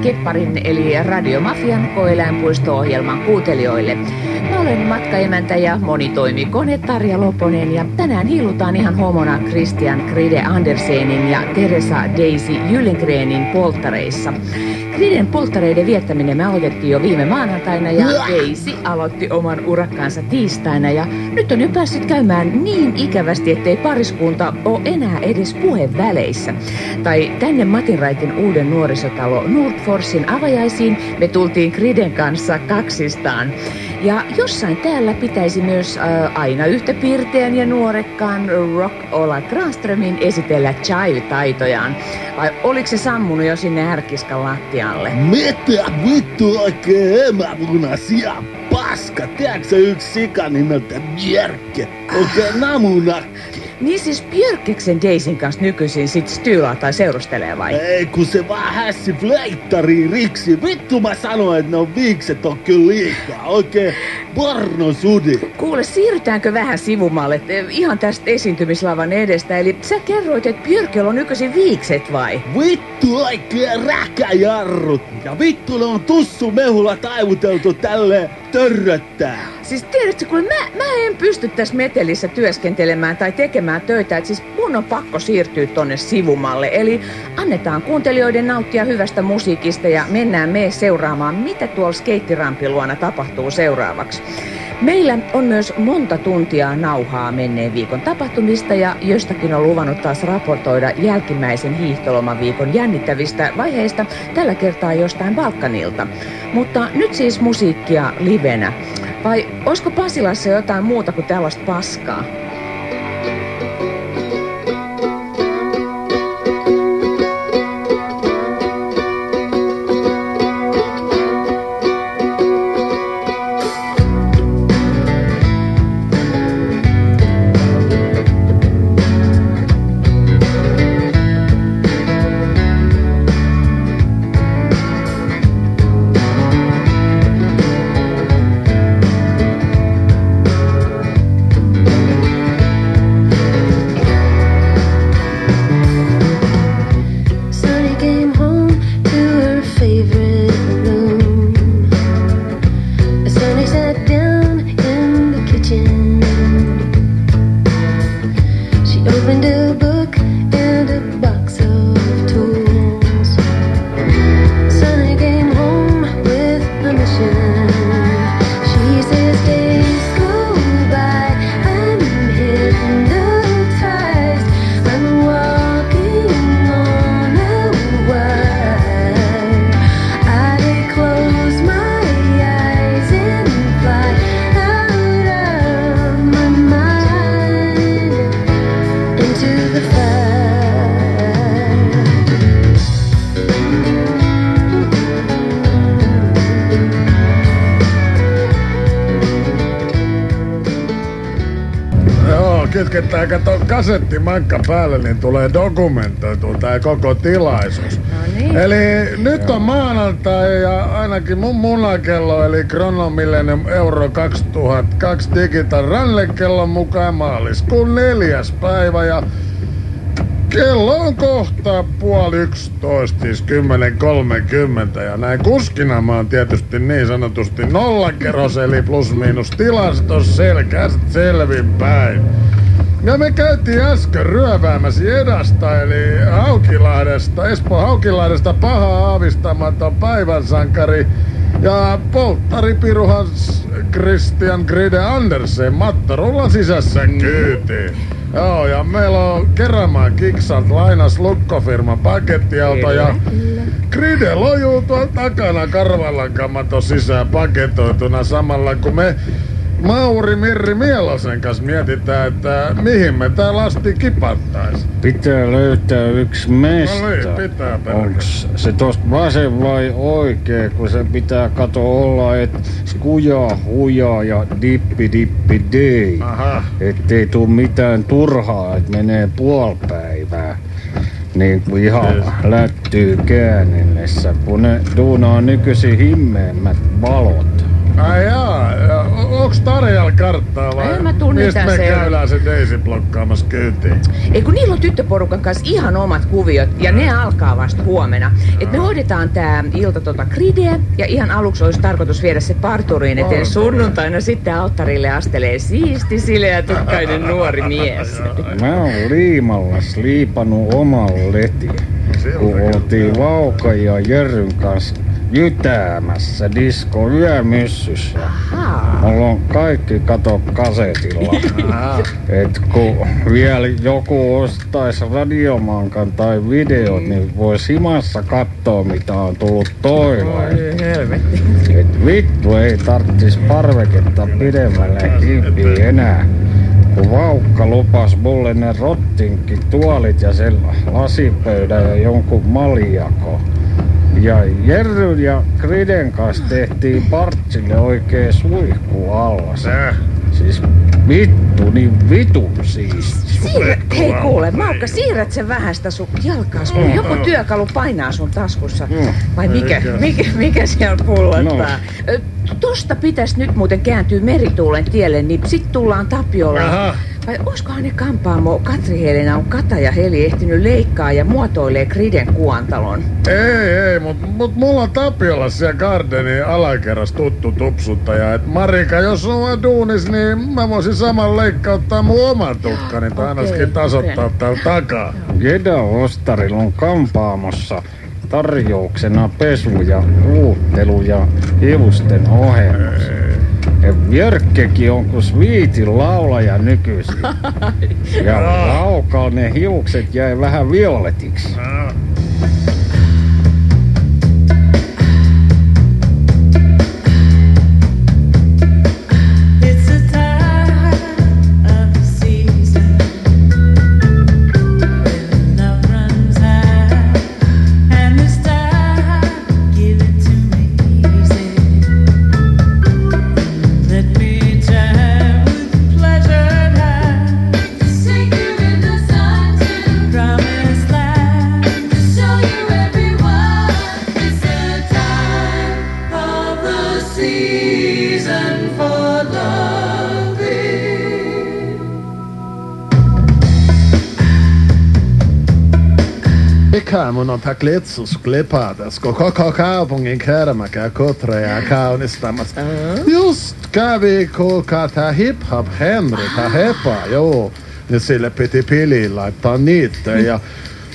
Kepparin eli Radiomafian koeläinpuisto-ohjelman kuuntelijoille. Matkaemäntä ja monitoimikone Tarja Loponen ja tänään hiilutaan ihan homona Christian Kride Andersenin ja Teresa Daisy Gyllengrenin polttareissa. Kriden polttareiden viettäminen me aloitettiin jo viime maanantaina ja Daisy aloitti oman urakkaansa tiistaina ja nyt on jo päässyt käymään niin ikävästi, ettei pariskunta ole enää edes puheväleissä. Tai tänne Matinraitin uuden nuorisotalo Nordforsin avajaisiin me tultiin Kriden kanssa kaksistaan. Ja jossain täällä pitäisi myös äh, aina yhtä pirteän ja nuorekkaan Rock Ola Granströmin esitellä chive-taitojaan. Vai oliko se sammunut jo sinne härkiskan lattialle? Mitä vittu oikein emämunasia paska? Tiedätkö yksi sika nimeltä Björkke? Oikein namunakki. Niin siis Björkeksen Daisin kanssa nykyisin sit styylaa tai seurustelee vai? Ei kun se vaan hässi fleittariin riksi. Vittu mä sanoin, että ne on viikset on kyllä liikaa. Oikein pornosudi. Kuule, siirrytäänkö vähän sivumalle ihan tästä esiintymislavan edestä? Eli sä kerroit, että Björkellä on nykyisin viikset vai? Vittu oikein räkäjarrut. Ja vittu ne on tussu mehulla taivuteltu tälleen törröttää. Siis tiedätkö, kun mä, mä en pysty tässä metelissä työskentelemään tai tekemään töitä, että siis mun on pakko siirtyä tonne sivumalle. Eli annetaan kuuntelijoiden nauttia hyvästä musiikista ja mennään me seuraamaan, mitä tuolla skeittirampin luona tapahtuu seuraavaksi. Meillä on myös monta tuntia nauhaa menneen viikon tapahtumista ja jostakin on luvannut taas raportoida jälkimmäisen hiihtolomaviikon jännittävistä vaiheista, tällä kertaa jostain Balkanilta. Mutta nyt siis musiikkia livenä. Vai olisiko Pasilassa jotain muuta kuin tällaista paskaa? Kytketään kato kasettimankka päälle, niin tulee dokumentoitua tää koko tilaisuus. No niin. Eli nyt on maanantai ja ainakin mun munakello eli Chrono Millennium Euro 2002 Digital rannekellon mukaan maaliskuun neljäs päivä ja kello on kohta puoli yksitoista, siis 10.30 ja näin kuskina mä oon tietysti niin sanotusti nollakeros eli plus miinus tilastos selkeästi selvinpäin. Ja me käytiin äsken ryöväämässä Edasta, eli Haukilahdesta, Espoo Haukilahdesta paha aavistamaton päivänsankari ja polttaripiru Hans Christian Gride Andersen mattarullan sisässä kyytiin. Joo, ja meillä on Kerämään Kiksat lainas lukkofirman pakettiauto ja Gride lojuu tuolla takana karvallan kamaton sisään paketoituna samalla kun me Mauri Mirri Mielosen kanssa mietitään, että mihin me tää lasti kipattais. Pitää löytää yksi No mesta. niin, pitää. Onks se tosta vasen vai oikee, kun se pitää kato olla, et kuja, huja ja dippi dippi dei. Aha. Ettei tuu mitään turhaa, et menee puolipäivää. Niin kuin ihan lättyy käännellessä, kun ne duunaa nykyisin himmeemmät valot. Ai jaa, ja o- onks Tarjalla karttaa vai En mä tunne mistä me käydään se Daisy blokkaamassa kyytiin? Ei kun niillä on tyttöporukan kanssa ihan omat kuviot ja ne alkaa vasta huomenna. Et me hoidetaan tää ilta tota grideä ja ihan aluksi olisi tarkoitus viedä se parturiin eteen sunnuntaina sitten alttarille astelee siisti sileä tukkainen nuori mies. Mä oon liimalla sliipannut oman letin, kun oltiin Vauka ja Jerryn kanssa jytäämässä disko yömyssyssä. Ahaa. Mulla on kaikki kato kasetilla. Et kun vielä joku ostais radiomankan tai videot, niin vois himassa kattoo mitä on tullut. Helvetti. Et vittu ei tarttis parveketta pidemmälle kiinni enää. Kun vaukka lupas mulle ne rottinkin tuolit ja sen lasipöydän ja jonkun maljako. Ja Jerryn ja Kriden kanssa tehtiin Partsille oikee suihku allas. Tää. Siis vittu, niin vitun siis. Siirrät, hei kuule, Maukka, siirrät sen vähän sitä sun jalkaas, kun joku työkalu painaa sun taskussa. Vai mikä, mikä, mikä siellä pullottaa? Ö, Tosta pitäisi nyt muuten kääntyä merituulen tielle, niin sit tullaan Tapiolaan. Aha. Vai oiskohan ne kampaamo Katri Helena on Kata ja Heli ehtinyt leikkaa ja muotoilee Kriden kuantalon? Ei, ei, mut, mut mulla on Tapiolla siellä Gardenin alakerras tuttu tupsuttaja. Et Marika, jos on vaan duunis, niin mä voisin saman leikkauttaa mun oman tukkani, tai Okei, ainakin tasoittaa okei. täällä takaa. Jeda Ostarilla on kampaamossa tarjouksena pesu ja uuttelu ja hiusten ohennus. Jörkkekin on kuin Sviitin laulaja nykyisin. Ja laukalla ne hiukset jäi vähän violetiksi. Mikä mun on tää klitsus klipatas, kun koko kaupungin kerma käy kutreja kaunistamassa. Just kävi tää hip-hop Henry, tää hepa, joo. Ja sille piti piliin laittaa niitä ja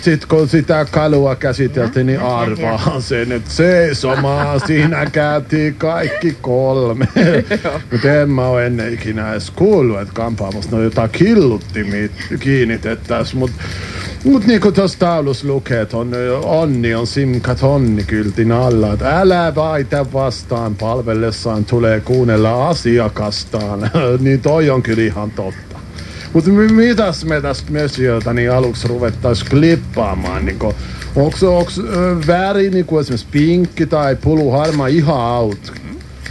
sit kun sitä kalua käsiteltiin, niin arvaahan se nyt seisomaan. Siinä käytiin kaikki kolme. Mutta en mä oo ennen ikinä edes kuullut, että kampaamossa no jotain killuttimia kiinnitettäis. Mut, mut niinku tossa taulussa lukee, että on, onni on simkat onnikyltin alla. Et älä väitä vastaan palvellessaan tulee kuunnella asiakastaan. niin toi on kyllä ihan totta. Mutta mitäs me tästä mösiöltä niin aluksi ruvettais klippaamaan? Niin onko onks, väri niin kuin esimerkiksi pinkki tai pulu harmaa ihan out?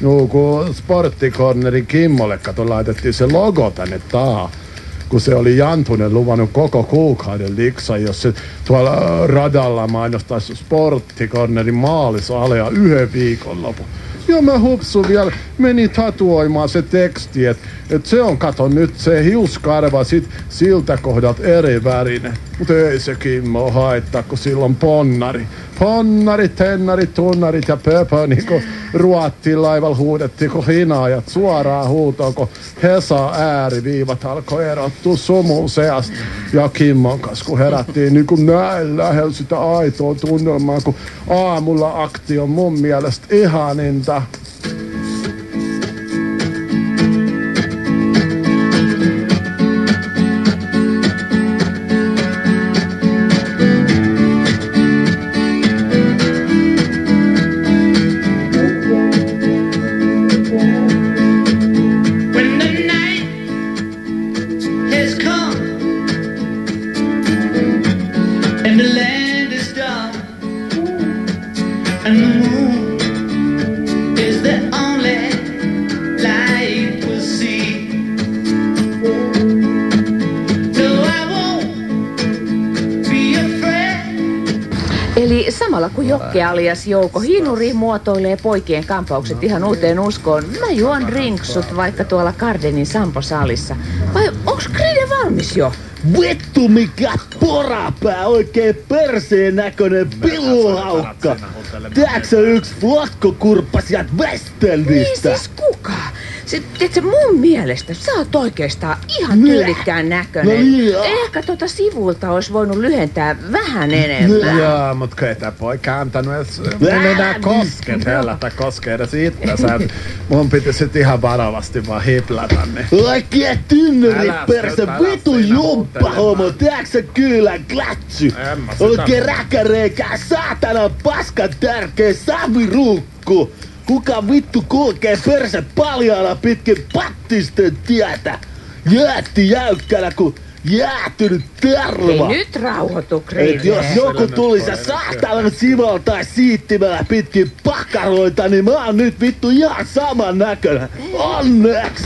No kun sporttikornerin Kimmolle kato laitettiin se logo tänne taa. Kun se oli Jantunen luvannut koko kuukauden liksa, jos se tuolla radalla mainostaisi sporttikornerin maalisalea yhden viikonlopun. Ja mä hupsun vielä, meni tatuoimaan se teksti, että et se on, kato nyt se hiuskarva sit siltä kohdalta eri värinen. Mutta ei se Kimmo haittaa, kun sillä on ponnari. Ponnarit, tennarit, tunnarit ja pöpö, niin kuin ruottiin laivalla huudettiin, kun hinaajat suoraan huutoon, kun Hesa ääriviivat alkoi erottua sumun seasta. Ja Kimmon kanssa, kun herättiin niin kuin näin lähellä sitä aitoa tunnelmaa, kun aamulla akti on mun mielestä ihaninta. tá. Jouko Hinuri muotoilee poikien kampaukset ihan uuteen uskoon, mä juon drinksut vaikka tuolla Gardenin Sampo-salissa. Vai onks Kride valmis jo? Vittu mikä porapää, oikein perseen näköinen pilluhaukka. Tiedätkö sä yksi flakkokurppa sieltä Niin siis kuka? Se, mun mielestä sä oot oikeastaan ihan tyylikkään näköinen. No niin. Ehkä tuota sivulta olisi voinut lyhentää vähän enemmän. Joo, mut kun ei tää poika antanut edes mun enää kosket hellätä koskee edes itsensä. et Mun piti sit ihan varovasti vaan hiplata, niin Oikein tynnyri perse, vitu jumppa homo, tiedätkö sä kyllä? En sitä Oikein puhu. räkäreikä, saatana paskan tärkeä saviruukku. Kuka vittu kulkee perse paljaana pitkin pattisten tietä? Jäätti jäykkänä kuin jäätynyt terva. Ei nyt rauhoitu, Et jos joku tulisi ja saatanan sivalta tai siittimällä pitkin pakaroita, niin mä oon nyt vittu ihan saman näköinen. Onneksi!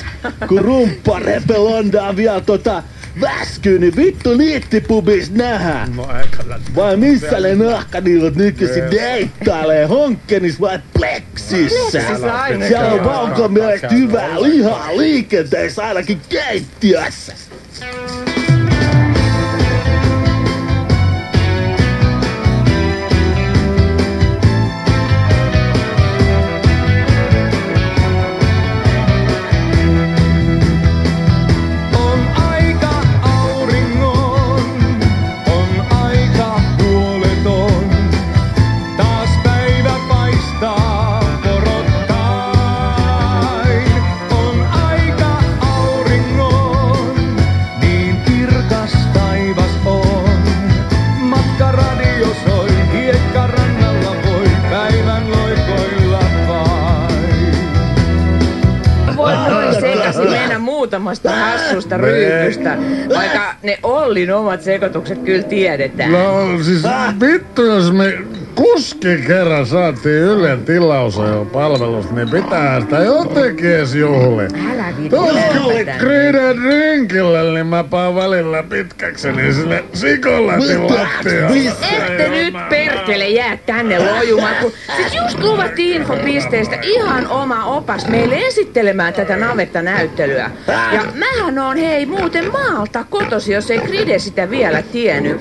Kun rumpparepelondaa vielä tota väskyy, niin vittu niittipubis nähdään. no ei kyllä. Vai missä ne nahkaniilut nykyisin deittailee? Honkkenis vai pleksissä? Siellä on Vaukon mielestä hyvää lihaa liikenteessä ainakin keittiössä. Muutamasta hassusta ryypystä, vaikka ne Ollin omat sekoitukset kyllä tiedetään. No siis vittu, jos me kuski kerran saatiin Ylen tilausajon palvelusta, niin pitää sitä jotenkin edes juhli. Löydä. Creeden drinkille, niin mä paan välillä pitkäkseni sille sikolatin lattialle. Ette nyt perkele jää tänne lojumaan, kun siis just luvattiin infopisteestä ihan oma opas meille esittelemään tätä navettanäyttelyä. Ja mähän on hei muuten maalta kotosi, jos ei Kride sitä vielä tiennyt.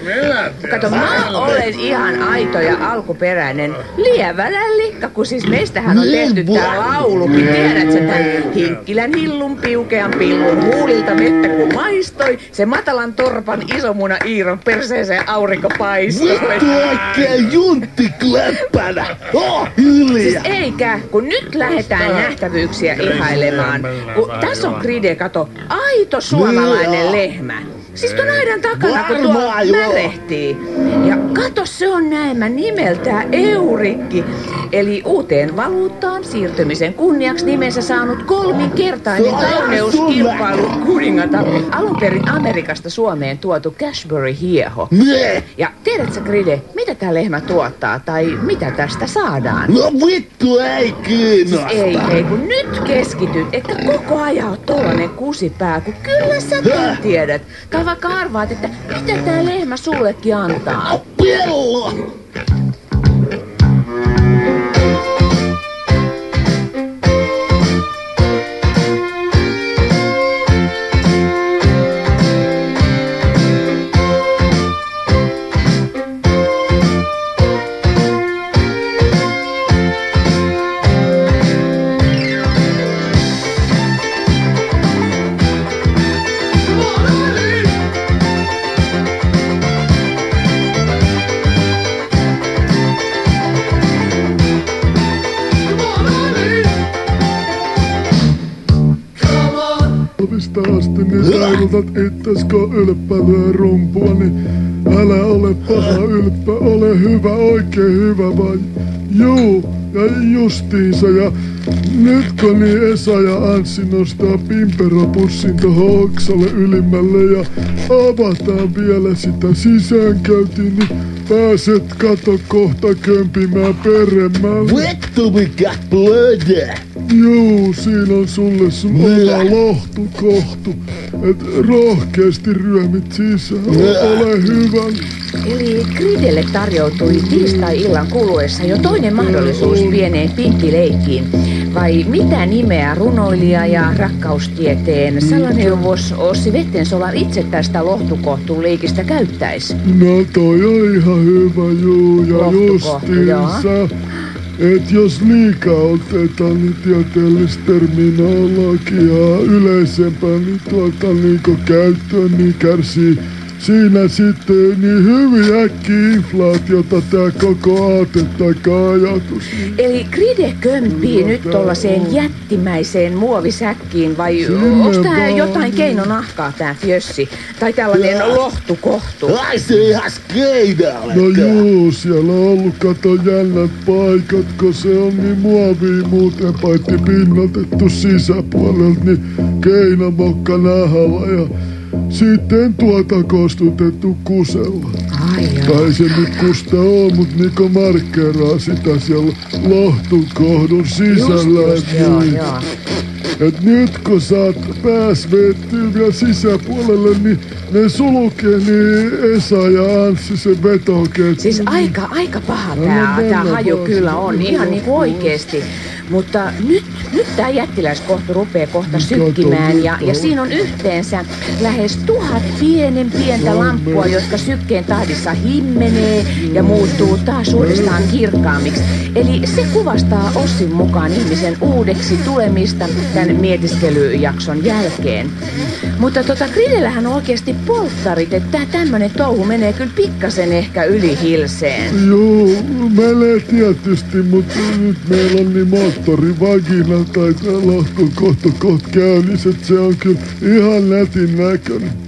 Kato, mä olen ihan aito ja alkuperäinen lievälä likka, kun siis meistähän on tehty tää laulukin. Tiedät sä tän Hinkkilän hillun piukean pillun huulilta vettä kun maistoi. Se matalan torpan isomuna Iiron perseeseen aurinko paistoi. Vittu oikein juntti kläppänä. Oh, hiljaa. Siis eikä, kun nyt lähdetään nähtävyyksiä ihailemaan. Kun tässä on Kride, kato, aito suomalainen lehmä. Siis tuon aidan takana, kun tuo märehtii. Ja kato, se on näemmä nimeltään Eurikki. Eli uuteen valuuttaan siirtymisen kunniaksi nimensä saanut kolminkertainen on kauneuskilpailu kuningatar. Alun perin Amerikasta Suomeen tuotu Cashbury hieho. Ne. Ja tiedätkö, Kride, mitä tämä lehmä tuottaa tai mitä tästä saadaan? No vittu ei kiinnosta. Ei, ei, kun nyt keskityt, että koko ajan oot tollanen kusipää, kun kyllä säkin tiedät. Tai vaikka arvaat, että mitä tää lehmä sullekin antaa. Pello. Taivutat itsesko ylppäilyä rumpua, niin älä ole paha ylppä, ole hyvä, oikein hyvä vai juu, ja justiinsa ja nyt kun niin Esa ja Anssi nostaa pimperopussin tohon oksalle ylimmälle ja avataan vielä sitä sisäänkäyntiin, niin pääset kato kohta kömpimään peremmälle. Vittu mikä blödä! Juu, siinä on sulle sun oma lohtukohtu. Et rohkeasti ryömit sisään. Ole hyvä. Eli Gridelle tarjoutui tiistai-illan kuluessa jo toinen mahdollisuus pieneen pinkkileikkiin. Vai mitä nimeä runoilija ja rakkaustieteen salaneuvos Ossi Vettensola itse tästä lohtukohtuleikistä käyttäisi? No toi on ihan hyvä, juu, ja Lohtukohtu, justiinsa. Et jos liikaa otetaan niin tieteellistä terminologiaa yleisempää niin tuota niinku käyttöön, niin kärsii siinä sitten niin hyvin äkkiä inflaatiota tää koko aate tai ajatus. Eli Gride kömpii nyt tollaiseen jättimäiseen muovisäkkiin vai onko tää vaan. jotain keinonahkaa tää fjössi? Tai tällainen lohtukohtu? Ai se ihan skeidalle! No juu, siellä on ollut kato jännät paikat, kun se on niin muovia muuten paitsi pinnotettu sisäpuolelta, niin keinamokka nahalla ja sitten tuota kostutettu kusella. Ai. Tai se nyt kusta on, mut Niko markkeraa sitä siellä lohtukohdun sisällä. Just, just, joo, joo. Et nyt kun saat pääs vettyä vielä sisäpuolelle, niin ne sulkee niin Esa ja Anssi se vetoketju. Siis aika, aika paha No, tää, no, tää no, haju kyllä on, ihan niinku oikeesti. Mutta nyt, nyt tää jättiläiskohtu rupeaa kohta sykkimään ja, ja siinä on yhteensä lähes tuhat pienen pientä lamppua, jotka sykkeen tahdissa himmenee ja muuttuu taas uudestaan kirkkaammiksi. Eli se kuvastaa Ossin mukaan ihmisen uudeksi tulemista tämän mietiskelyjakson jälkeen. Mutta tota, Gridellähän on oikeasti polttarit, että tää tämmönen touhu menee kyllä pikkasen ehkä yli hilseen. Joo, menee tietysti, mutta nyt meillä on niin moottorivagina tai tää lohtu kohta kohta käynnissä, se on kyllä ihan nätin näköinen.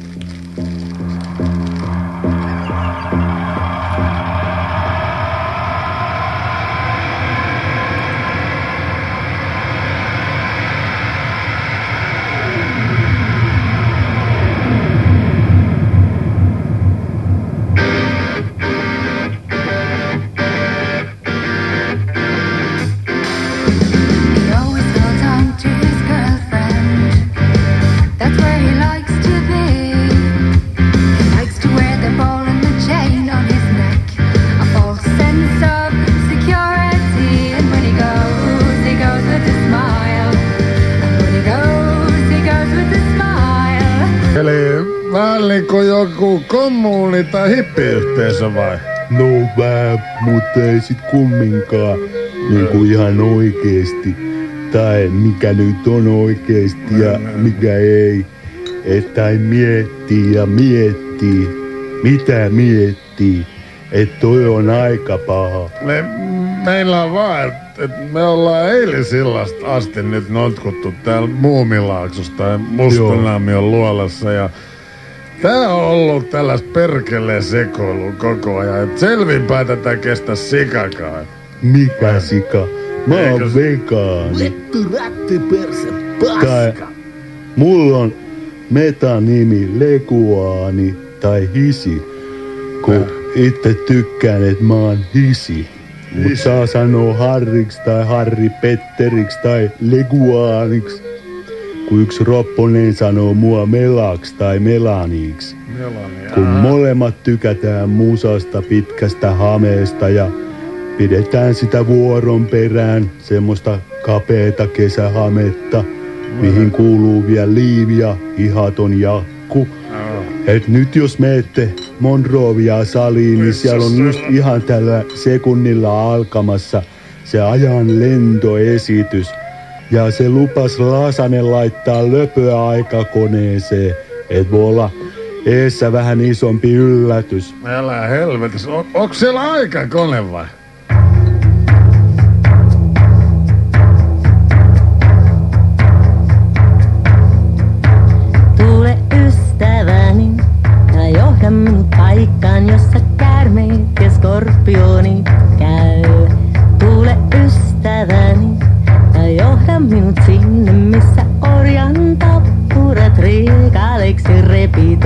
Joku kommuuni tai hippiyhteisö vai? No vähän, mutta ei sit kumminkaan niinku ihan oikeesti. Tai mikä nyt on oikeesti ja mikä ei. Että ei miettii ja miettii. Mitä miettii? Et toi on aika paha. Me, meillä on vaan, että et me ollaan eilisillasta asti nyt notkuttu täällä Muumilaaksossa tai Mustonammion luolassa ja Tää on ollut tällaista perkeleen sekoilua koko ajan. Et selvinpäin tätä kestä sikakaan. Mikä sika? Mä oon Eikös- vegaani. Vittu rätti perse Tai- paska. Mulla on metanimi Leguaani tai Hisi, kun itse tykkään, että mä oon Hisi. Mut Hisi. saa sanoa Harriks tai Harri Petteriksi tai Leguaaniksi. Kun yksi ropponen sanoo mua Melaks tai Melaniiksi. Melania. Kun molemmat tykätään musasta pitkästä hameesta ja pidetään sitä vuoron perään semmoista kapeeta kesähametta, mihin kuuluu vielä liivi ja ihaton jakku. Et nyt jos meette Monrovia saliin, niin siellä on just ihan tällä sekunnilla alkamassa se ajan lentoesitys. Ja se lupas Lasanen laittaa löpöä aikakoneeseen, et voi olla eessä vähän isompi yllätys. Älä helvetis. On, onks siellä aikakone vai? Tule ystäväni ja johda minut paikkaan, jossa käärmeet ja skorpioni käy. Tule ystäväni minut sinne, missä orjan tappurat riikaliksi repi.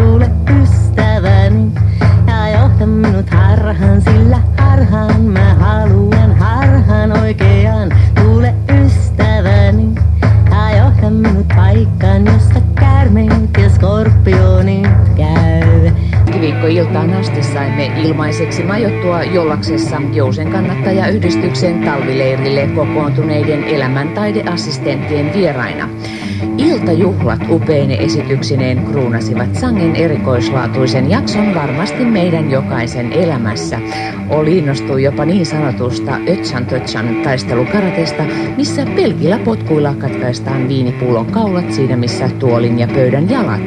Iltaan asti saimme ilmaiseksi majoittua Jollaksessa Jousen kannattajayhdistyksen talvileirille kokoontuneiden elämäntaideassistenttien vieraina. Iltajuhlat upeine esityksineen kruunasivat sangen erikoislaatuisen jakson varmasti meidän jokaisen elämässä. Oli innostui jopa niin sanotusta Ötchan Tötchan taistelukaratesta, missä pelkillä potkuilla katkaistaan viinipullon kaulat siinä missä tuolin ja pöydän jalat.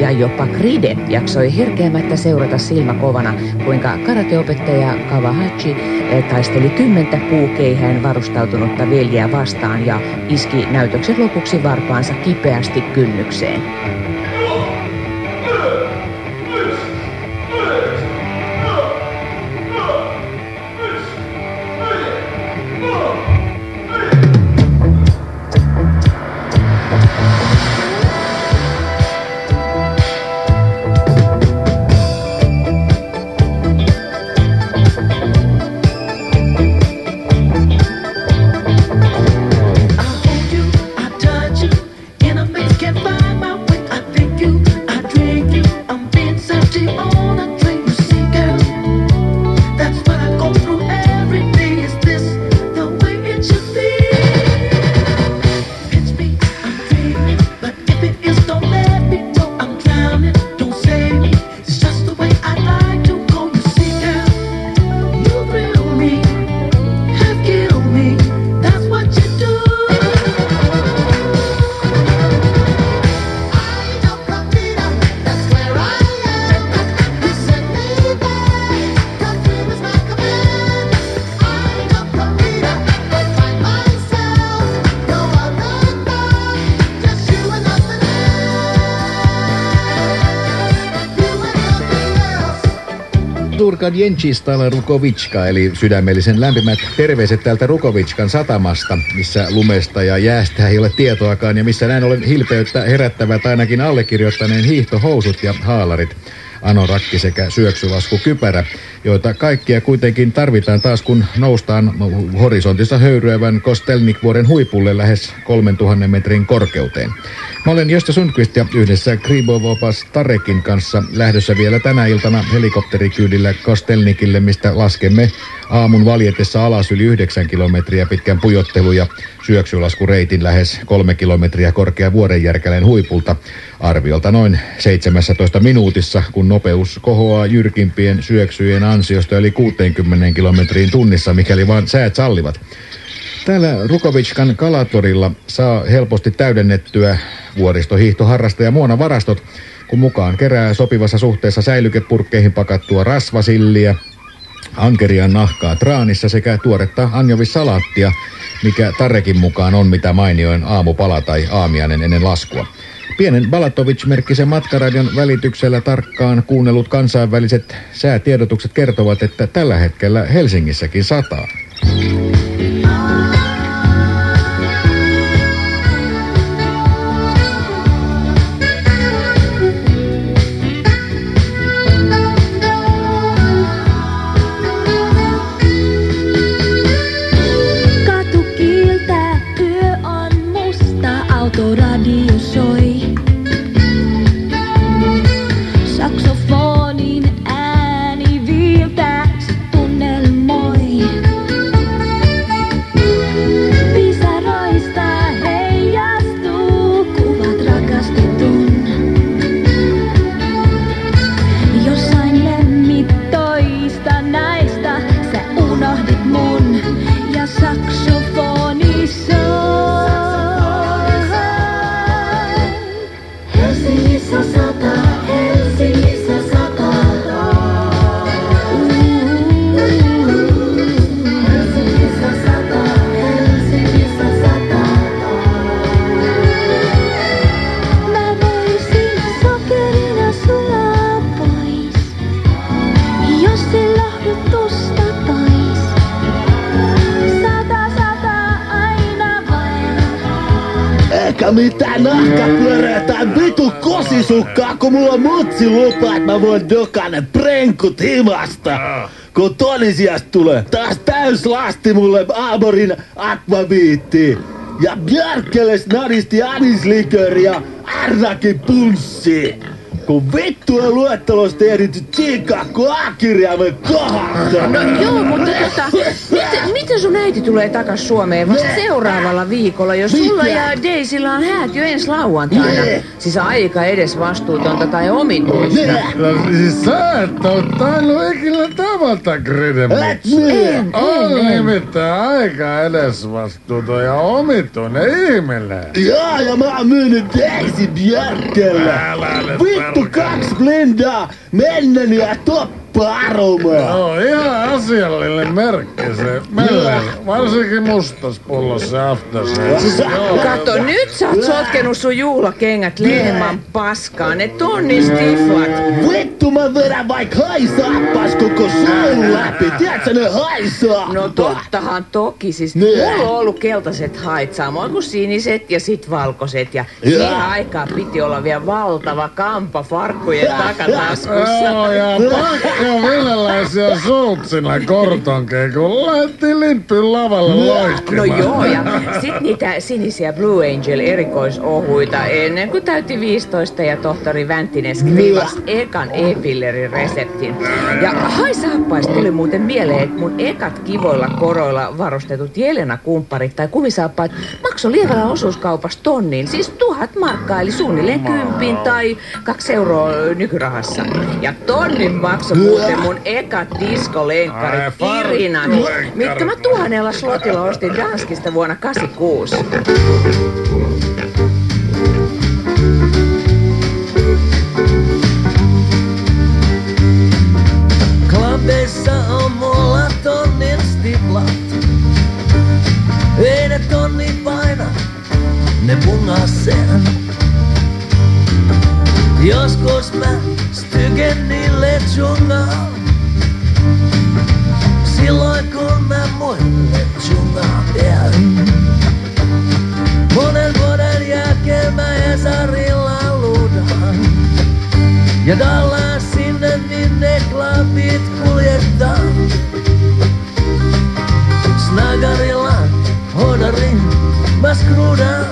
Ja jopa Kride jaksoi herkeämättä seurata silmäkovana, kuinka karateopettaja Kawahachi eh, taisteli kymmentä puukeihään varustautunutta veljeä vastaan ja iski näytöksen lopuksi varpaansa kipeästi kynnykseen. Turkan Jenčistala Rukovitska, eli sydämellisen lämpimät terveiset täältä Rukovitskan satamasta, missä lumesta ja jäästä ei ole tietoakaan ja missä näin ollen hilpeyttä herättävät ainakin allekirjoittaneen hiihtohousut ja haalarit. Anorakki sekä syöksylaskukypärä, joita kaikkia kuitenkin tarvitaan taas kun noustaan horisontissa höyryävän Kostelnikvuoren huipulle lähes 3000 metrin korkeuteen. Mä olen Josta Sundqvist ja yhdessä Kribovopas Tarekin kanssa lähdössä vielä tänä iltana helikopterikyydillä Kostelnikille, mistä laskemme aamun valjetessa alas yli 9 kilometriä pitkän pujottelu- ja syöksylaskureitin lähes kolme kilometriä korkea vuorenjärkäleen huipulta arviolta noin 17 minuutissa, kun nopeus kohoaa jyrkimpien syöksyjen ansiosta yli 60 kilometriin tunnissa, mikäli vaan säät sallivat. Täällä Rukovitskan kalatorilla saa helposti täydennettyä vuoristohiihtoharrastaja muona varastot, kun mukaan kerää sopivassa suhteessa säilykepurkkeihin pakattua rasvasilliä, ankerian nahkaa traanissa sekä tuoretta anjovissalaattia, mikä Tarekin mukaan on mitä mainioin aamupala tai aamiainen ennen laskua. Pienen Balatovic-merkkisen matkaradion välityksellä tarkkaan kuunnellut kansainväliset säätiedotukset kertovat, että tällä hetkellä Helsingissäkin sataa. Prenkut himasta. Kun tonisiasta tulee taas täys lasti mulle Aamorin akvaviitti. Ja Björkeles nadisti anisliköri ja Arnakin pulssi. kun vittu luettelosta ehditty tsiikaa, kun A-kirjaimen kohata. No joo, mutta tota, miten, sun äiti tulee takas Suomeen vasta seuraavalla viikolla, jos sulla Mitä? ja Daisilla on häät jo ensi lauantaina? Nää. Siis aika edes vastuutonta tai omituista. No siis sä et oo tainnut ikinä tavata. On nimittäin aika edesvastuuton ja omituinen ihminen. Joo, ja mä oon myynyt Daisy Björkelle. Vittu kaksi blindaa, mennen ja toppa aromaa. No ihan asiallinen merkki se. Meille, varsinkin mustaspullossa aftershave. Siis, kato, nyt sä oot sotkenut sun juhlakengät lehmän paskaan, ne tonnin stiflat. Vittu mä vedän vaik haisaapas koko suun läpi, tiedätkö ne haisaa? No tottahan toki, siis mulla on ollut keltaiset hait samoin kuin siniset ja sit valkoiset ja siihen aikaan piti olla vielä valtava kampa farkkujen takataskussa. Joo, ja venäläisiä sultsina kortonkeen, kun lähti limpyn lavalle No loikkimaan. joo, ja sit niitä sinisiä Blue Angel erikoisohuita ennen kuin täytti 15 ja tohtori Vänttinen skriivas ekan e-pillerin reseptin. Ja hai saappais tuli muuten mieleen, että mun ekat kivoilla koroilla varustetut Jelena-kumpparit tai kumisaappaat maksoi lievällä osuuskaupassa tonnin, siis tuhat markkaa, eli suunnilleen kympin tai kaksi euroa nykyrahassa. Ja tonnin maksoi muuten mun ekat diskolenkkarit, Ai, farkkulenkkarit. Irinat, mitkä mä tuhannella slotilla ostin Danskista vuonna 86. Klabeissa on mulla tonnin stiplat. Ei ne tonni paina, ne pungasen. Joskus Ja dallaan sinne minne klapit kuljettaa. Snagarilla hodarin mä skruudaan.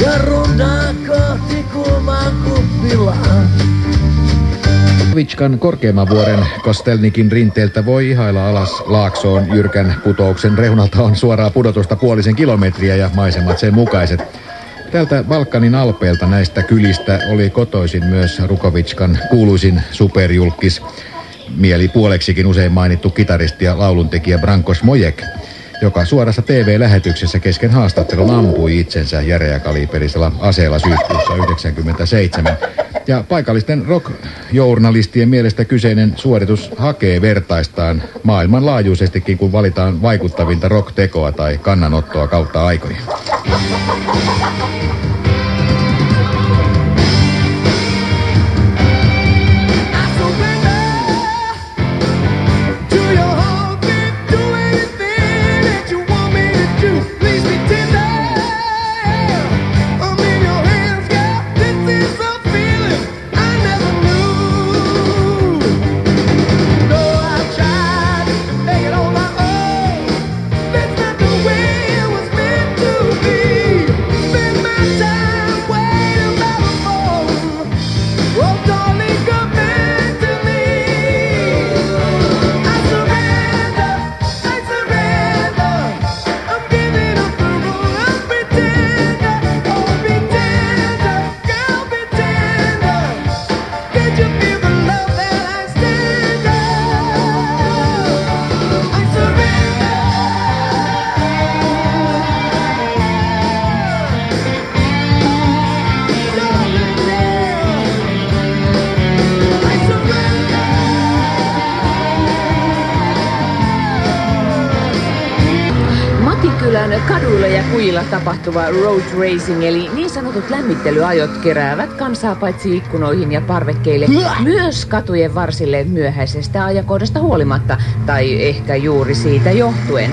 Ja rundaan kohti kuumaa kuppilaa. Vitskan korkeimman vuoren Kostelnikin rinteeltä voi ihailla alas laaksoon. Jyrkän putouksen reunalta on suoraa pudotusta puolisen kilometriä ja maisemat sen mukaiset. Tältä Balkanin alpeelta näistä kylistä oli kotoisin myös Rukovitskan kuuluisin superjulkis, mielipuoleksikin usein mainittu kitaristi ja lauluntekijä Brankos Mojek, joka suorassa TV-lähetyksessä kesken haastattelun ampui itsensä järeäkaliberisella aseella syyskuussa 1997. Ja paikallisten rock-journalistien mielestä kyseinen suoritus hakee vertaistaan maailmanlaajuisestikin, kun valitaan vaikuttavinta rock-tekoa tai kannanottoa kautta aikojen. Tapahtuva road racing eli niin sanotut lämmittelyajot keräävät kansaa paitsi ikkunoihin ja parvekkeille myös katujen varsille myöhäisestä ajankohdasta huolimatta tai ehkä juuri siitä johtuen.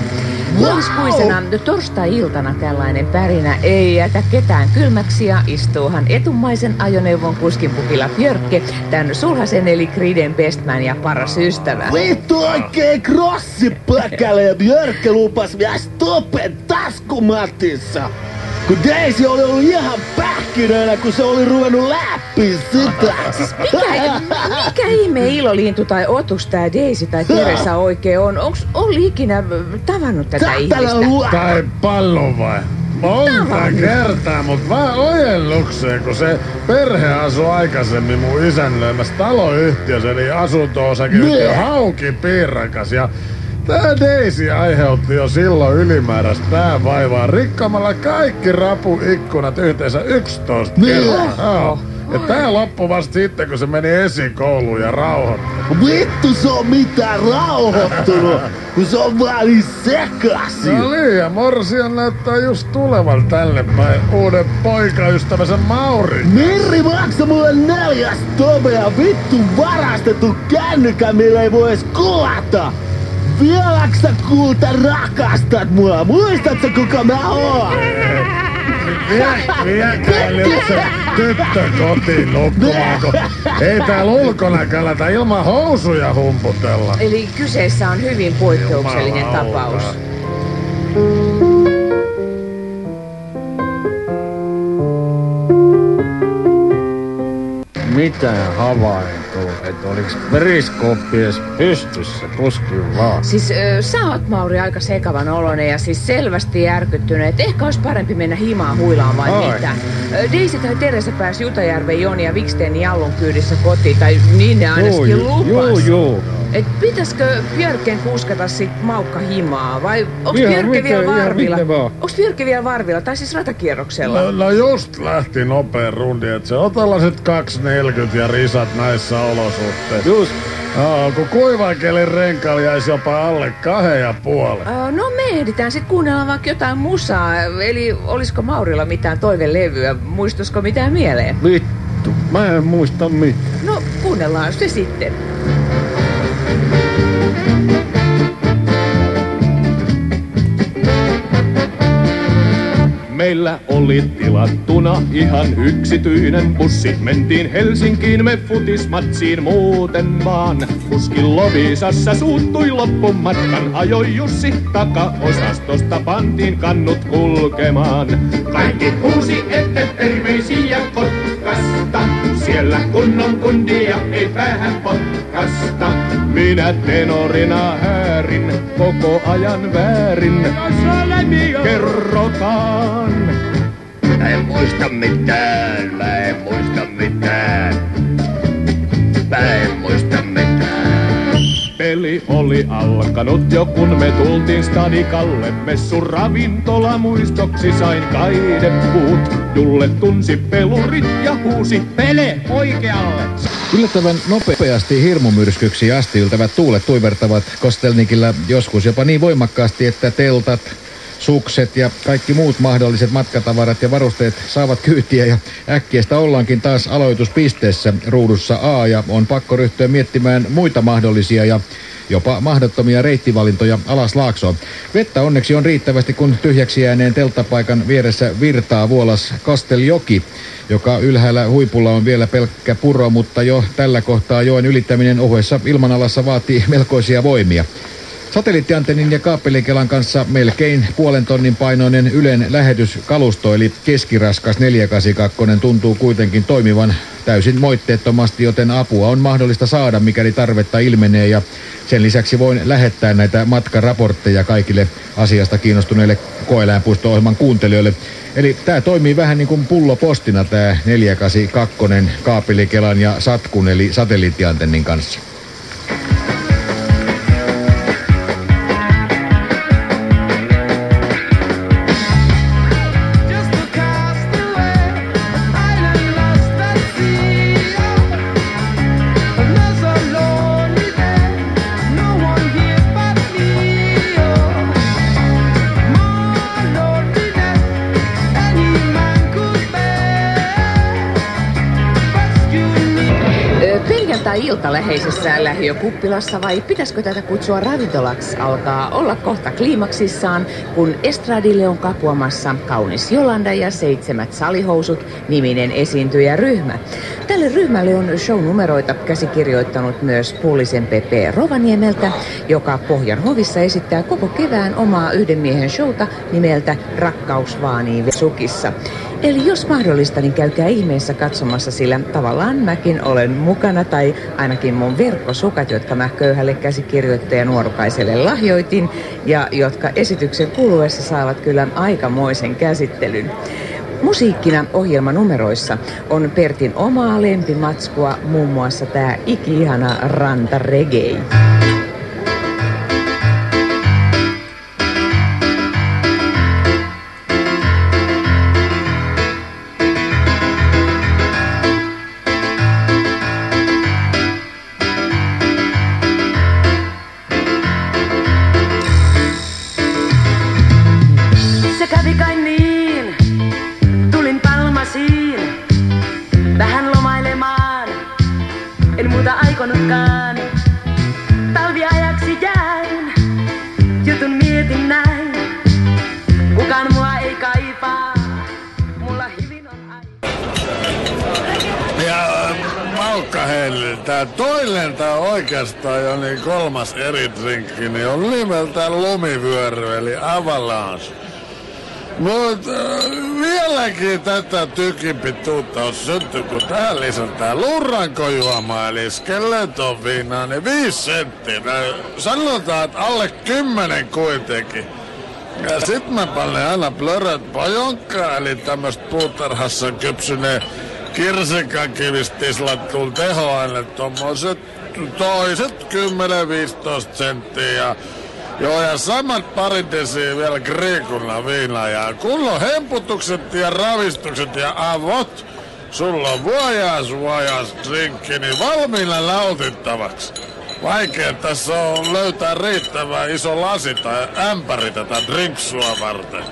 Maaliskuisena torstai-iltana tällainen pärinä ei jätä ketään kylmäksi ja istuuhan etumaisen ajoneuvon kuskinpukilla Björkke, tämän sulhasen eli Kriden bestman ja paras ystävä. Vittu oikein krossipökäle ja Björkke lupas stopen taskumatissa. Kun Daisy oli ollut ihan pähkä rikkinöinä, kun se oli ruvennut läpi sitä. Mikä, mikä ihme ilolintu tai otus tää Daisy tai Teresa oikein on? Onks Olli ikinä tavannut tätä ihmistä? Tai pallon vai? Monta kertaa, mut vaan ojennukseen, kun se perhe asui aikaisemmin mun isännöimässä taloyhtiössä, eli asunto-osakeyhtiö Nee. Hauki Piirakas. Ja tää Daisy aiheutti jo silloin ylimääräistä tää vaivaa rikkomalla kaikki rapuikkunat yhteensä 11 Nee. kertaa. Ja tää loppui vasta sitten, kun se meni esikouluun ja rauhoittui. Vittu se on mitään rauhoittunut, kun se on vaan niin sekasin. No niin, ja Morsian näyttää just tulevan tänne päin uuden poikaystävänsä Mauri. Mirri maksa mulle neljäs tobea vittu varastettu kännykkä, millä ei voi edes kuvata. Vieläks sä kulta rakastat mua? Muistatko kuka mä oon? Vie- Viekää nyt se tyttö kotiin nukkumaan, kun ei täällä ulkona kannata ilman housuja humputella. Eli kyseessä on hyvin poikkeuksellinen tapaus. Mitään havaintoa, että oliks periskooppi edes pystyssä, tuskin vaan. Siis ö, sä oot Mauri aika sekavan olonen ja siis selvästi järkyttynyt, että ehkä olisi parempi mennä himaan huilaan vai Ai. mitä. Ö, Daisy tai Teresa pääsi Jutajärven Joni ja Viksten Jallun kyydissä kotiin, tai niin ne ainakin Joo, lupas. joo, joo. Et pitäisikö Björken kuskata sit Maukka himaa vai onks Ihan Björke vielä varvilla? Onks Björke vielä varvilla tai siis ratakierroksella? No, no just lähti nopea rundi, että se on tällaiset 240 ja risat näissä olosuhteissa. Just. Joo, kun kuivan kelin renkaalla jäisi jopa alle kahden ja puolen. Ö, No me ehditään sit kuunnella vaikka jotain musaa, eli olisiko Maurilla mitään toivelevyä, muistuisiko mitään mieleen? Vittu, mä en muista mitään. No kuunnellaan se sitten. Meillä oli tilattuna ihan yksityinen bussi. Mentiin Helsinkiin me futismatsiin muuten vaan. Kuskin lovisassa suuttui loppumatkan. Ajoi Jussi takaosastosta pantiin kannut kulkemaan. Kaikki huusi, että terveisiä Kotkasta. Siellä kunnon kundia ei päähän potkasta. Minä tenorina häärin koko ajan väärin. Kerrotaan. Mä en muista mitään, mä en muista mitään. Mä en muista mitään. Oli alkanut jo kun me tultiin stadikalle. Messun ravintola muistoksi sain kaidepuut. Julle tunsi pelurit ja huusi pele oikealle. Yllättävän nopeasti hirmumyrskyksi asti yltävät tuulet tuivertavat Kostelnikillä joskus jopa niin voimakkaasti, että teltat, sukset ja kaikki muut mahdolliset matkatavarat ja varusteet saavat kyytiä ja äkkiästä ollaankin taas aloituspisteessä ruudussa A ja on pakko ryhtyä miettimään muita mahdollisia ja jopa mahdottomia reittivalintoja alas laaksoon. Vettä onneksi on riittävästi, kun tyhjäksi jääneen telttapaikan vieressä virtaa vuolas Kasteljoki, joka ylhäällä huipulla on vielä pelkkä puro, mutta jo tällä kohtaa joen ylittäminen ohuessa ilmanalassa vaatii melkoisia voimia. Satelliittiantennin ja kaapelikelan kanssa melkein puolen tonnin painoinen Ylen lähetyskalusto eli keskiraskas 482 tuntuu kuitenkin toimivan täysin moitteettomasti, joten apua on mahdollista saada, mikäli tarvetta ilmenee ja sen lisäksi voin lähettää näitä matkaraportteja kaikille asiasta kiinnostuneille koeläinpuisto-ohjelman kuuntelijoille. Eli tämä toimii vähän niin kuin pullopostina tämä 482 kaapelikelan ja satkun eli satelliittiantennin kanssa. Perjantai-ilta läheisessä lähiökuppilassa vai pitäisikö tätä kutsua ravintolaksi alkaa olla kohta kliimaksissaan, kun estradille on kapuamassa kaunis Jolanda ja seitsemät salihousut niminen esiintyjäryhmä. Tälle ryhmälle on shownumeroita käsikirjoittanut myös Puulisen Pepe Rovaniemeltä, joka Pohjan hovissa esittää koko kevään omaa yhden miehen showta nimeltä Rakkaus vaanii sukissa. Eli jos mahdollista, niin käykää ihmeessä katsomassa, sillä tavallaan mäkin olen mukana, tai ainakin mun verkkosukat, jotka mä köyhälle käsikirjoittaja nuorukaiselle lahjoitin, ja jotka esityksen kuluessa saavat kyllä aikamoisen käsittelyn. Musiikkina ohjelmanumeroissa on Pertin omaa lempimatskua, muun muassa tämä ikihana Ranta Reggae. Oikeastaan jo niin kolmas eri drinkki, niin on nimeltään lumivyöry eli avalanche. Mutta äh, vieläkin tätä tykipituutta on synty, kun tähän lisätään lurrankojuoma eli skeleton viinaa, niin viisi senttiä. Sanotaan, että alle kymmenen kuitenkin. Ja sit mä panen aina plöröt pajonkkaa, eli tämmöstä puutarhassa kypsyneen kirsikkakivistä tislattuun tehoaine, tommoset toiset 10-15 senttiä. Joo, ja samat pari desiä vielä kriikulla viinaa. Ja kunnon hemputukset ja ravistukset ja avot. Sulla on vuojas vuojas niin valmiina nautittavaksi. Vaikea tässä on löytää riittävän iso lasi tai ämpäri tätä drinksua varten.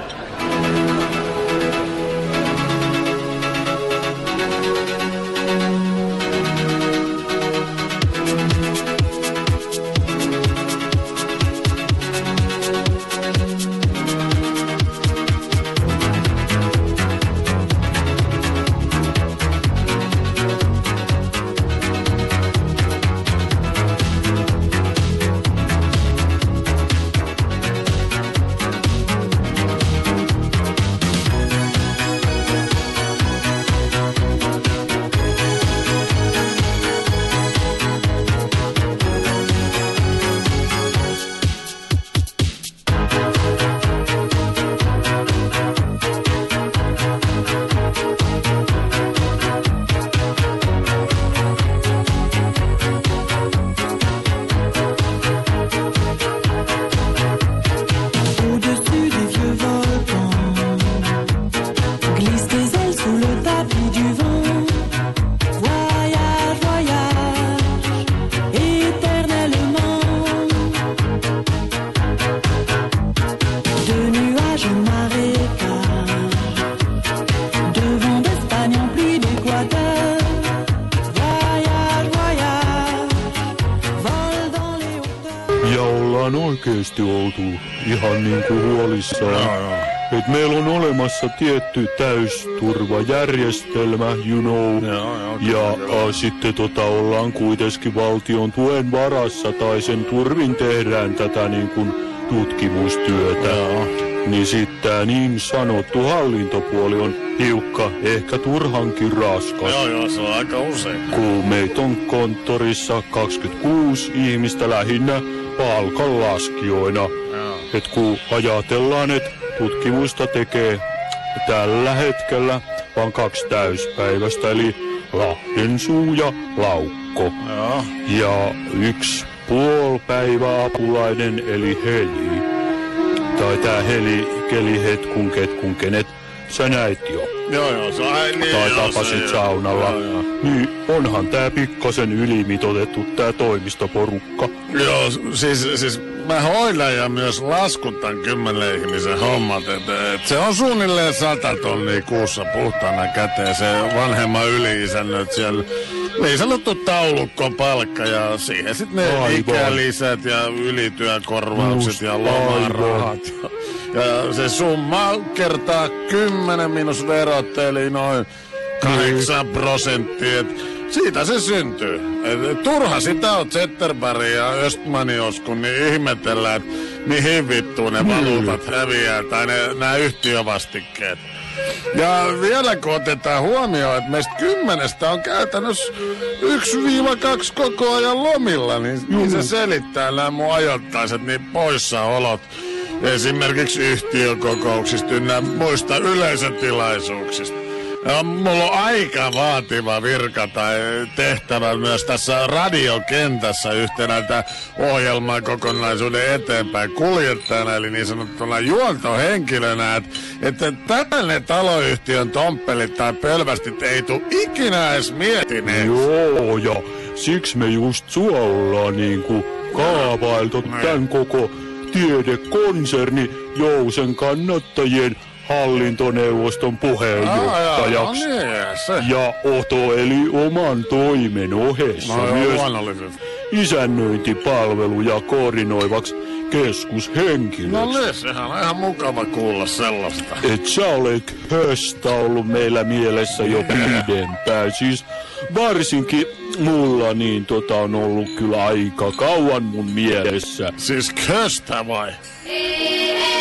Olemassa tietty täysturvajärjestelmä, you know. ja äh, sitten tota ollaan kuitenkin valtion tuen varassa tai sen turvin tehdään tätä niin kuin tutkimustyötä. Niin sitten tää niin sanottu hallintopuoli on hiukka, ehkä turhankin raskas. Joo, joo, se on aika usein. Kun meitä on konttorissa 26 ihmistä lähinnä palkanlaskijoina. Et kun ajatellaan, että tutkimusta tekee tällä hetkellä vaan kaksi täyspäivästä, eli Lahdensuu ja Laukko. Ja yksi puolipäivä apulainen, eli Heli. Tai tää Heli, Keli Hetkun Ketkun, kenet sä näit jo. Joo, joo, ai niin. tai joo, tapasit se- saunalla. Joo, joo. Niin onhan tää pikkasen ylimitotettu tää toimistoporukka. Joo, siis, siis mä hoidan ja myös laskutan kymmenen ihmisen hommat. Et, et se on suunnilleen sata tonnia kuussa puhtaana käteen. Se vanhemman yli-isännöt siellä niin sanottu taulukkopalkka ja siihen sitten ne Aivan. ikälisät ja ylityökorvaukset Just ja lomarahat. Ja, ja se summa kertaa 10 minus verot, eli noin 8 prosenttia. Siitä se syntyy. Turha sitä on Zetterberg ja Östmanios, kun niin ihmetellään, että mihin vittuun ne valuutat häviää, tai ne, nämä yhtiövastikkeet. Ja vielä kun otetaan huomioon, että meistä kymmenestä on käytännössä 1-2 koko ajan lomilla, niin, niin se selittää nämä mun ajoittaiset niin poissaolot. Esimerkiksi yhtiökokouksista ynnä muista yleisötilaisuuksista. Ja mulla on aika vaativa virka tai tehtävä myös tässä radiokentässä yhtenä tämän ohjelman kokonaisuuden eteenpäin kuljettajana, eli niin sanottuna juontohenkilönä, että, että tällainen taloyhtiön tomppelit tai pölvästit ei tule ikinä edes miettineeksi. Joo, ja siksi me just sua ollaan niinku kaavailtu tän koko tiedekonserni Jousen kannattajien hallintoneuvoston puheenjohtajaksi. Aa, jaa, no niin, se. Ja Oto eli oman toimen ohessa No myös isännöintipalveluja koordinoivaksi keskushenkilöksi. No niin, sehän on ihan mukava kuulla sellaista. Et sä olet höstä ollut meillä mielessä jo pidempään. Siis varsinkin mulla niin tota on ollut kyllä aika kauan mun mielessä. Siis köstä vai? Istun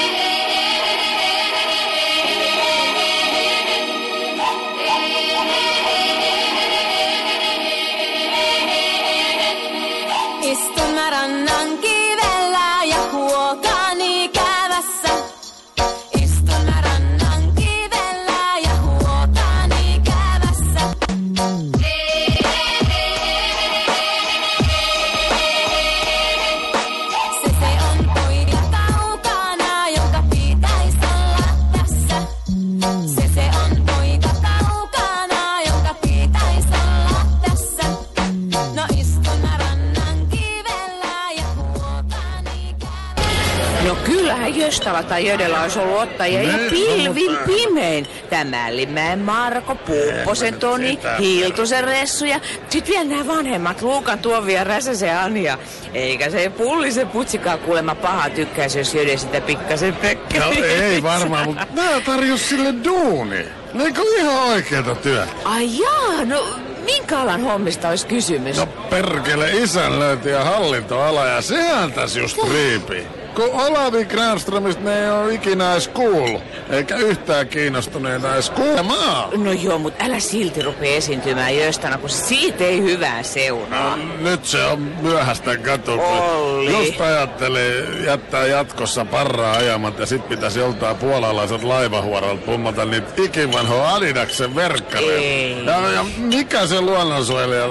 Jöstala tai Jödellä olisi ollut ottajia ja pilvin pimein. Tämä Limäen Marko, Puupposen Toni. Hiltusen Ressu ja sitten vielä nämä vanhemmat Luukan Tuovi ja Räsäsen Anja. Eikä se pullisen putsikaan kuulemma paha tykkäisi, jos Jöde sitä pikkasen pökkäsi. No ei varmaan, mutta nää tarjos sille duuni. Niinku ihan oikeeta työtä. Ai jaa, no minkä alan hommista olisi kysymys? No perkele isännöinti ja hallintoala ja sehän tässä just riipi. Kun Olavi Granströmistä ne ei ole ikinä edes kuullut, eikä yhtään kiinnostuneena edes kuulemaan. No joo, mutta älä silti rupea esiintymään Jöstana, kun siitä ei hyvää seuraa. No, nyt se on myöhäistä katu. Olli. Just ajattelin jättää jatkossa parraa ajamat ja sit pitäisi joltain puolalaiset laivahuorolta pummata niitä ikivanhoa Adidaksen verkkareita. Ei. Ja, ja, mikä se luonnonsuojelija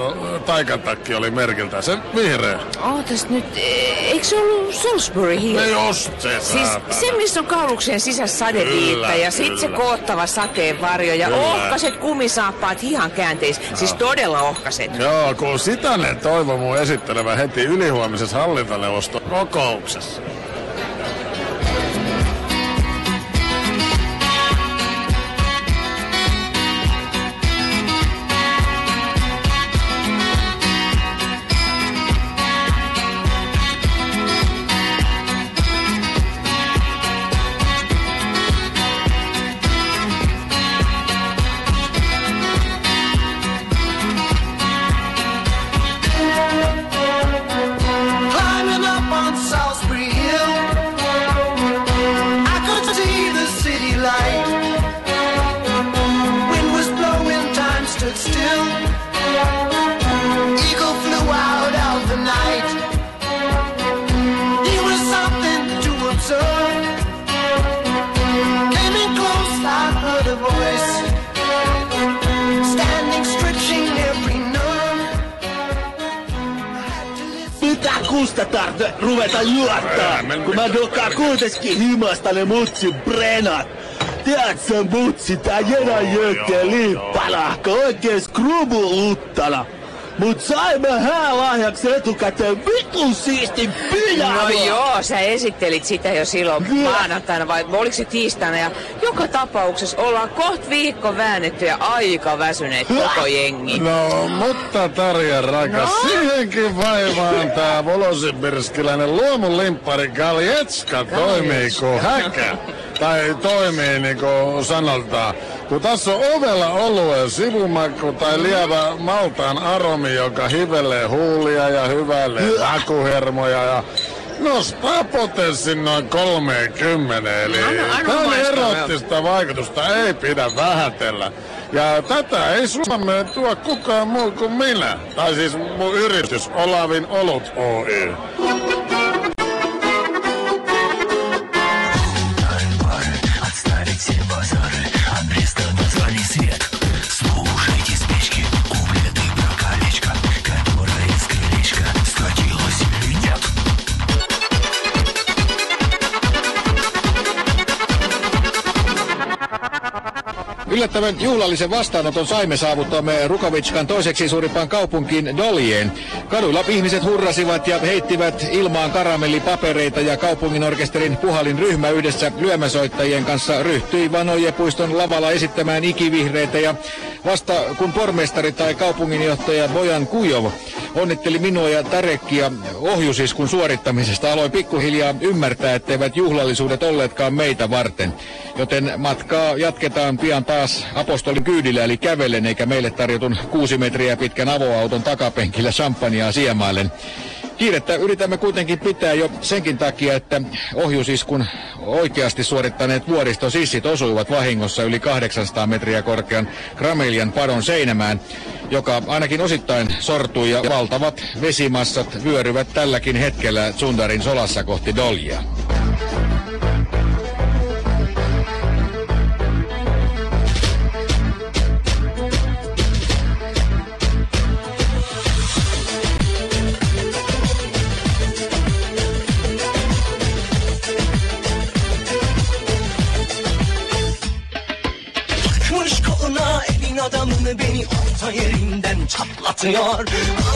taikatakki oli merkiltä? Se vihreä. Ootas nyt, e, eikö se ollut Salisbury Hill? No just se Siis se, missä on kauluksen sisässä sadeviitta ja sit se kyllä. koottava sateenvarjo ja Kyllä. ohkaset kumisaappaat ihan käänteis. Siis todella ohkaset. Joo, kun sitä ne toivoi mun esittelevä heti ylihuomisessa hallintoneuvoston kokouksessa. Ruveta juottaa, kun mä dokkaan kuitenkin himasta ne mutsi brenat. Tiedät sä mutsi, tää jena jökkeen liippalahka, oikein skrubu. Mut saimme häälahjaksi etukäteen vitun siistin pyjama. No joo, sä esittelit sitä jo silloin maanantaina vai oliko se tiistaina ja joka tapauksessa ollaan koht viikko väännetty ja aika väsyneet koko jengi. No, mutta Tarja rakas, No? siihenkin vaivaan tää volosibirskiläinen luomulimppari Galjetska toimii kuin häkä. Tai toimii niinku sanotaan Kun tässä on ovella oluen sivumakku tai lievä maltaan aromi, joka hivelee huulia ja hyväilee makuhermoja ja nostaa potenssin noin 30. Eli anna tämän erottista vaikutusta ei pidä vähätellä. Ja tätä ei Suomeen tuo kukaan muu kuin minä. Tai siis mun yritys Olavin Olut Oy. Yllättävän juhlallisen vastaanoton saimme saavutamme Rukovitskan toiseksi suurimpaan kaupunkiin Doljeen. Kaduilla ihmiset hurrasivat ja heittivät ilmaan karamellipapereita ja kaupungin orkesterin puhalin ryhmä yhdessä lyömäsoittajien kanssa ryhtyi Vanojepuiston lavalla esittämään ikivihreitä ja vasta kun pormestari tai kaupunginjohtaja Bojan Kujov onnitteli minua ja Tarekkia ohjusiskun suorittamisesta, aloin pikkuhiljaa ymmärtää, etteivät juhlallisuudet olleetkaan meitä varten. Joten matkaa jatketaan pian taas apostolin kyydillä eli kävellen, eikä meille tarjotun kuusi metriä pitkän avoauton takapenkillä champagnea siemaillen. Kiirettä yritämme kuitenkin pitää jo senkin takia, että ohjusiskun oikeasti suorittaneet vuoristosissit osuivat vahingossa yli 800 metriä korkean Gramelian padon seinämään, joka ainakin osittain sortui ja valtavat vesimassat vyöryvät tälläkin hetkellä Tsundarin solassa kohti Doljaa. Adamını beni orta yerinden çatlatıyor.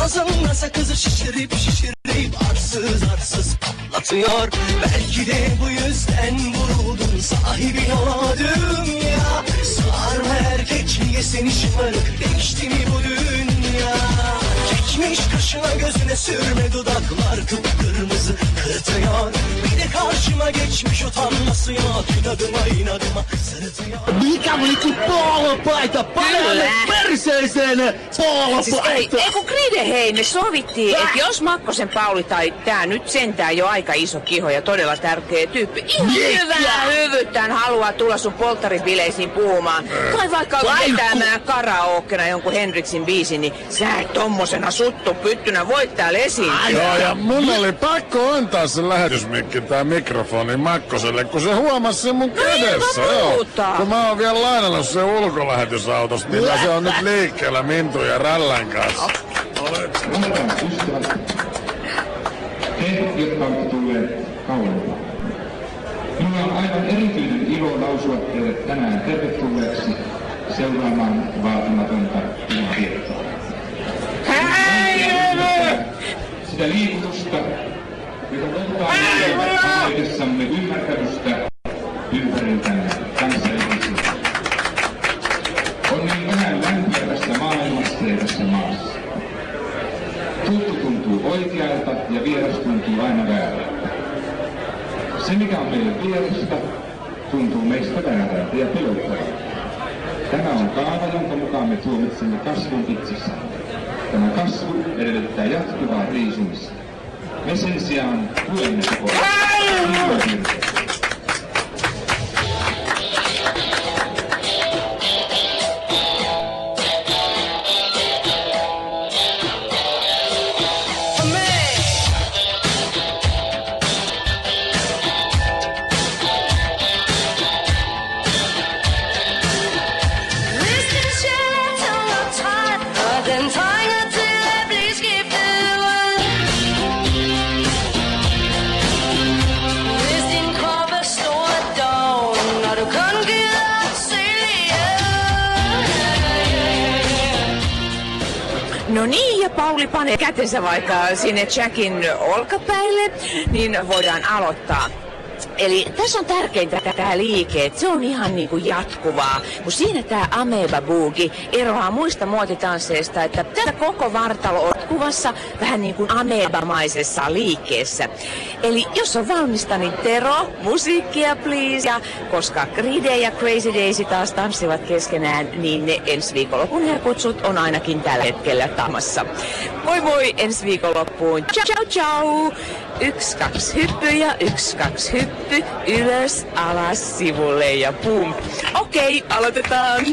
Ağzımda sakızı şişirip şişirip arsız arsız patlatıyor. Belki de bu yüzden vuruldun sahibin oladım ya. Sağır erkek seni şımarık değişti mi bu dünya Çekmiş kaşına gözüne sürme dudaklar kıpkırmızı kırtıyor Bir de karşıma geçmiş utanması yok inadıma inadıma sırıtıyor Mikä vittu poolopaita? Pane Kyllä. perseeseen Siis ei, kun Gride, hei, me sovittiin, että jos Makkosen Pauli tai tää nyt sentään jo aika iso kiho ja todella tärkeä tyyppi, ihan hyvää hyvyyttään haluaa tulla sun polttaribileisiin puhumaan. Tai vaikka vetämään karaokena jonkun Henriksin biisin, niin sä et tommosena suttu pyttynä voit täällä esiintyä. Joo, ja mun oli pakko antaa se lähetysmikki tai mikrofoni Makkoselle, kun se huomasi sen mun kädessä. Joo. muuta. Kun mä oon vielä lainannut sen ulkolähetysautosta, millä se on nyt liikkeellä Mintu ja Rallan kanssa. Olet. Te, jotka olette tulleet kauempaa. Minulla on aivan erityinen ilo lausua teille tänään tervetulleeksi seuraamaan vaatimatonta Sitä liikutusta, joka meidät havaitessamme ymmärtämystä ympäriltämme kanssaihmisiltä. On niin vähän lämpöä tässä maailmassa ja tässä maassa. Tuttu tuntuu oikealta ja vieras tuntuu aina väärältä. Se mikä on meille vierasta, tuntuu meistä väärältä ja pelottavalta. Tämä on kaava, jonka mukaan me tuomitsemme kasvun itsessämme. Tämä kasvu edellyttää jatkuvaa riisumista. Me sen sijaan tuemme koko ajan. Kätensä vaikka sinne Jackin olkapäille, niin voidaan aloittaa. Eli tässä on tärkeintä tämä liike, että se on ihan niin kuin jatkuvaa. Kun siinä tämä ameba boogie eroaa muista muotitansseista, että tämä koko vartalo on kuvassa vähän niin kuin amebamaisessa liikkeessä. Eli jos on valmista, niin Tero, musiikkia please. Ja koska Gride ja Crazy Daisy taas tanssivat keskenään, niin ne ensi viikonlopun herkutsut on ainakin tällä hetkellä tamassa. Moi moi ensi viikonloppuun. Ciao ciao ciao! Yksi, kaksi hyppy ja yksi, kaksi hyppy. Ylös, alas, sivulle ja pum. Okei, aloitetaan.